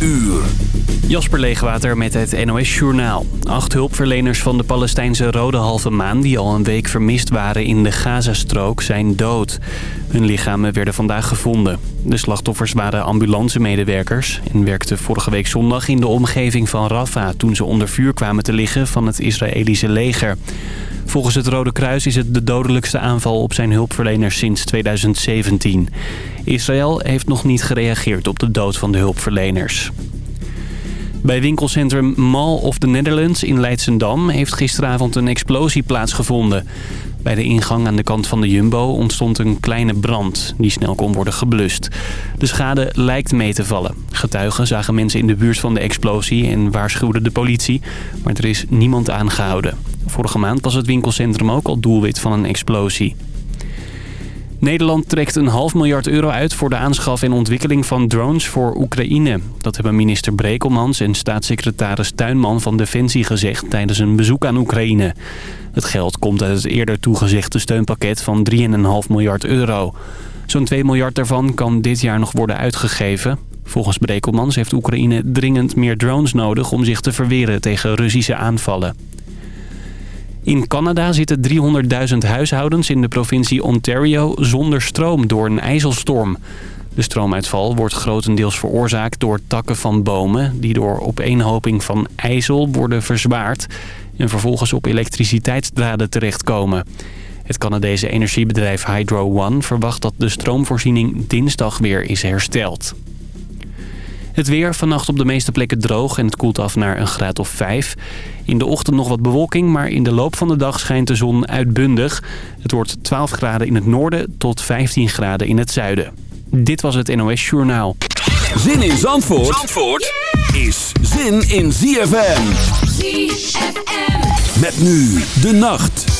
uur. Jasper Leegwater met het NOS Journaal. Acht hulpverleners van de Palestijnse Rode Halve Maan... die al een week vermist waren in de Gazastrook, zijn dood. Hun lichamen werden vandaag gevonden. De slachtoffers waren ambulancemedewerkers... en werkten vorige week zondag in de omgeving van Rafah... toen ze onder vuur kwamen te liggen van het Israëlische leger. Volgens het Rode Kruis is het de dodelijkste aanval op zijn hulpverleners sinds 2017. Israël heeft nog niet gereageerd op de dood van de hulpverleners. Bij winkelcentrum Mall of the Netherlands in Leidsendam heeft gisteravond een explosie plaatsgevonden. Bij de ingang aan de kant van de Jumbo ontstond een kleine brand die snel kon worden geblust. De schade lijkt mee te vallen. Getuigen zagen mensen in de buurt van de explosie en waarschuwden de politie, maar er is niemand aangehouden. Vorige maand was het winkelcentrum ook al doelwit van een explosie. Nederland trekt een half miljard euro uit voor de aanschaf en ontwikkeling van drones voor Oekraïne. Dat hebben minister Brekelmans en staatssecretaris Tuinman van Defensie gezegd tijdens een bezoek aan Oekraïne. Het geld komt uit het eerder toegezegde steunpakket van 3,5 miljard euro. Zo'n 2 miljard daarvan kan dit jaar nog worden uitgegeven. Volgens Brekelmans heeft Oekraïne dringend meer drones nodig om zich te verweren tegen Russische aanvallen. In Canada zitten 300.000 huishoudens in de provincie Ontario zonder stroom door een ijzelstorm. De stroomuitval wordt grotendeels veroorzaakt door takken van bomen... die door opeenhoping van ijzel worden verzwaard... en vervolgens op elektriciteitsdraden terechtkomen. Het Canadese energiebedrijf Hydro One verwacht dat de stroomvoorziening dinsdag weer is hersteld. Het weer vannacht op de meeste plekken droog en het koelt af naar een graad of 5. In de ochtend nog wat bewolking, maar in de loop van de dag schijnt de zon uitbundig. Het wordt 12 graden in het noorden tot 15 graden in het zuiden. Dit was het NOS Journaal. Zin in Zandvoort, Zandvoort is zin in ZFM. ZFM. Met nu de nacht.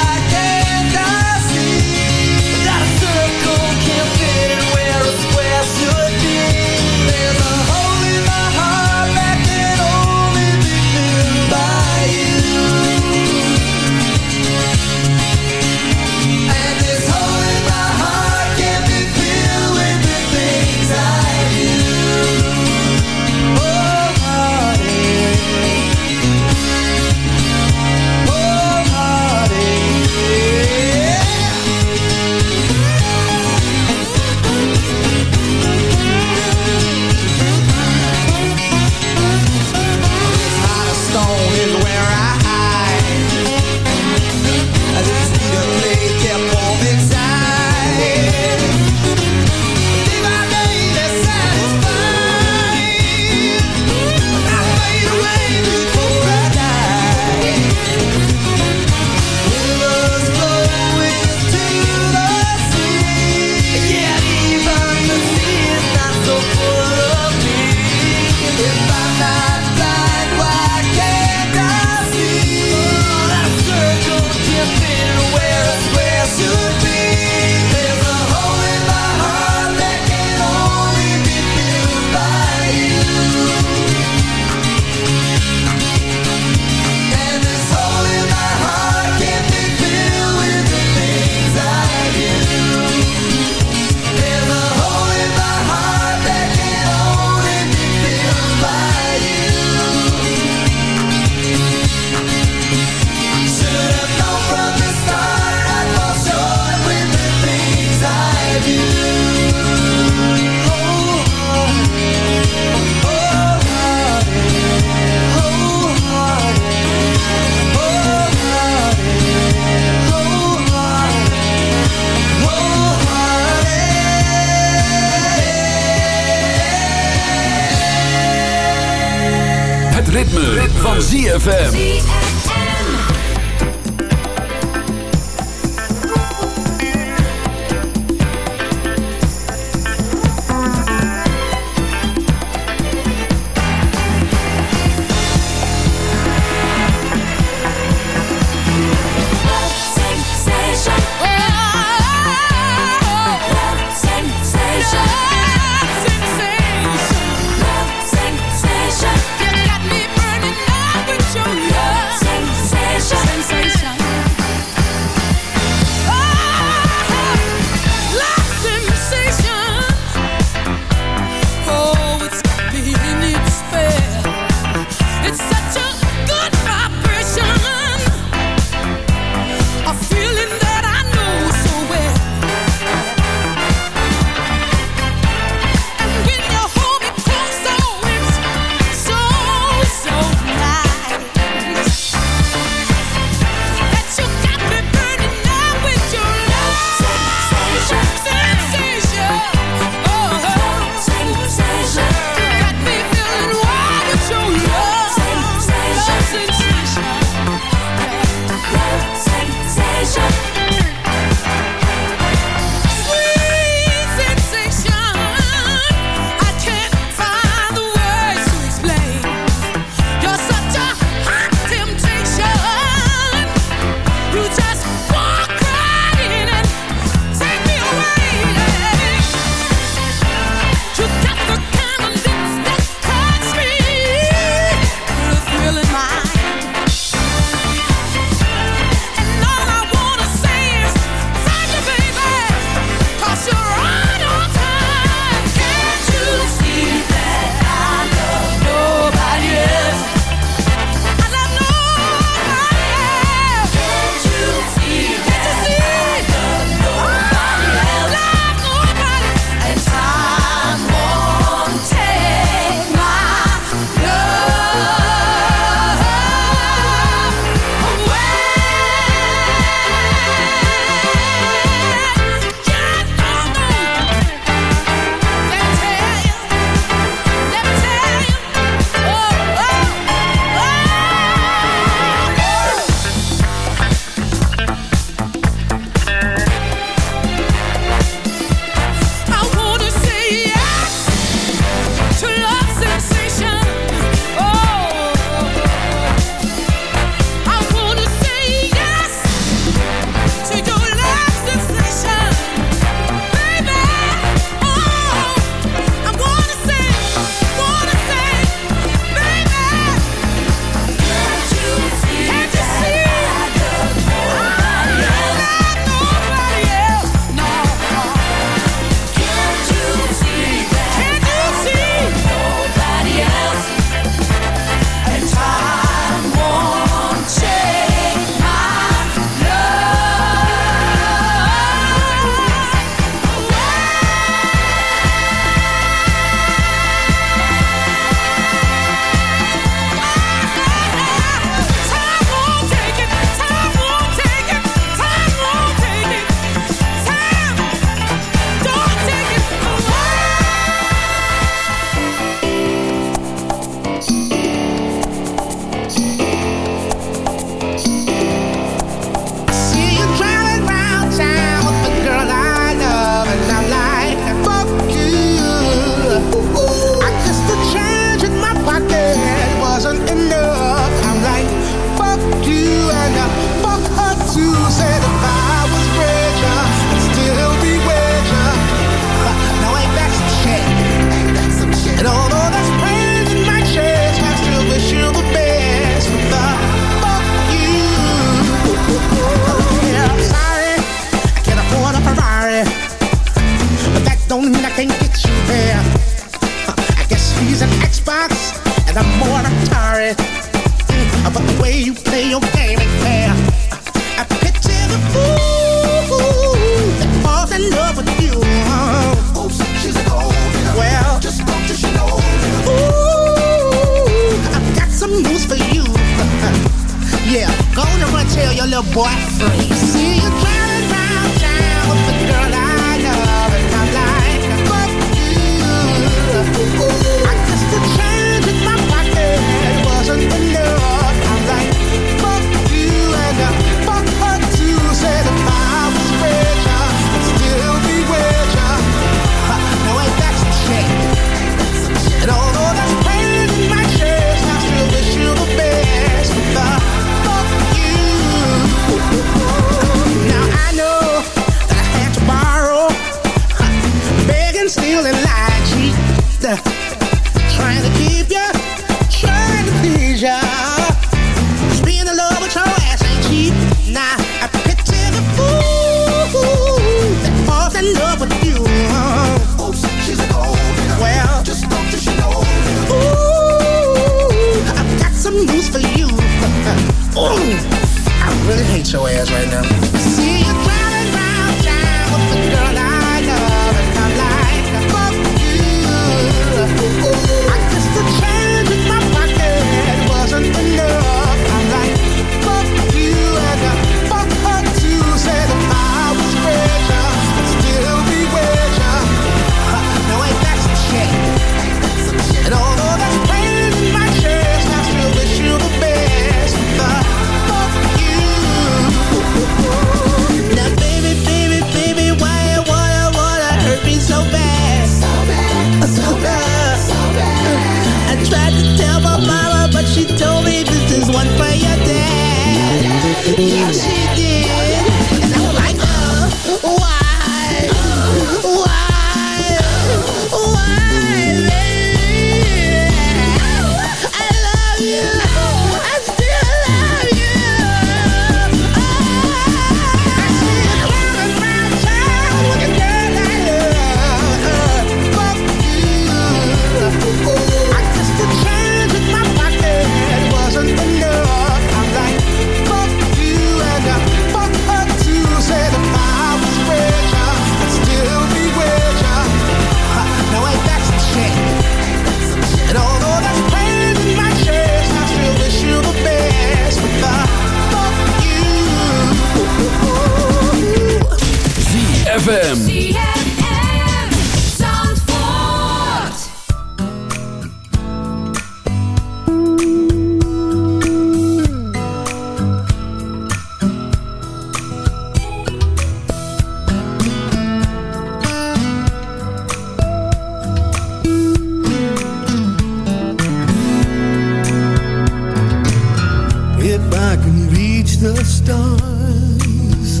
I can reach the stars.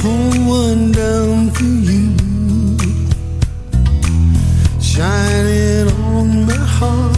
Pull one down for you, shining on my heart.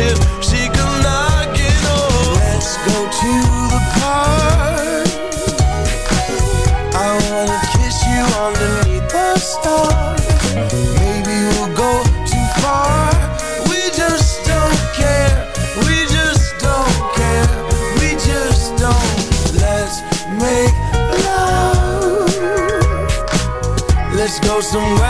tip. She come knocking on. Let's go to the park. I wanna kiss you underneath the stars. Maybe we'll go too far. We just don't care. We just don't care. We just don't. Let's make love. Let's go somewhere.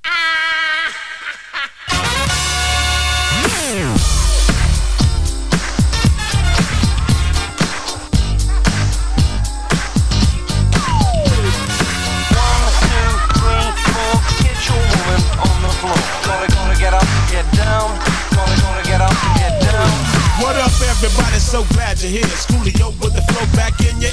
So glad you're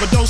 but don't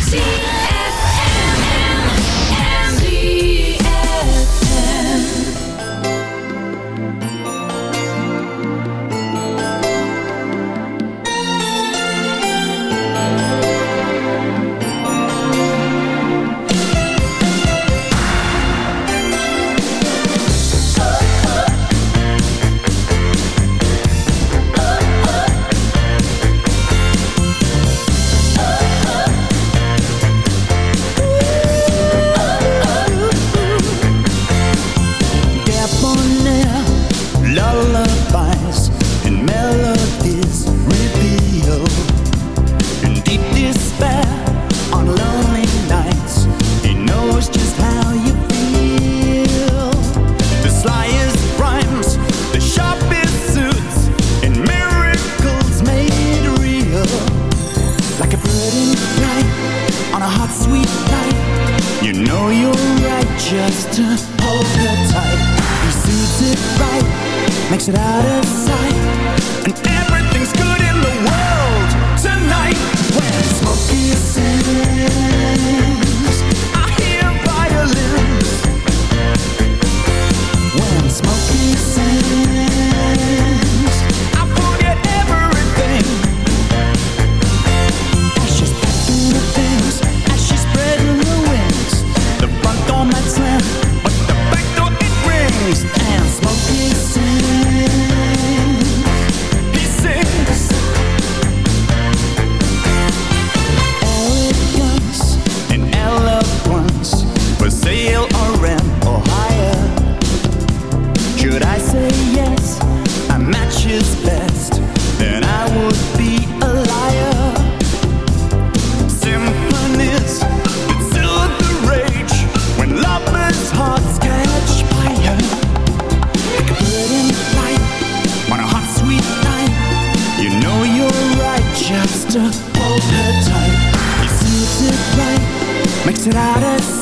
debonair Yale or Ram or higher? Should I say yes? I match his best, then I would be a liar. Symphonies that still the rage when lovers' hearts catch fire. Like a bird in flight on a hot sweet night. You know you're right, just hold her tight. He suits it right, makes it out of sight.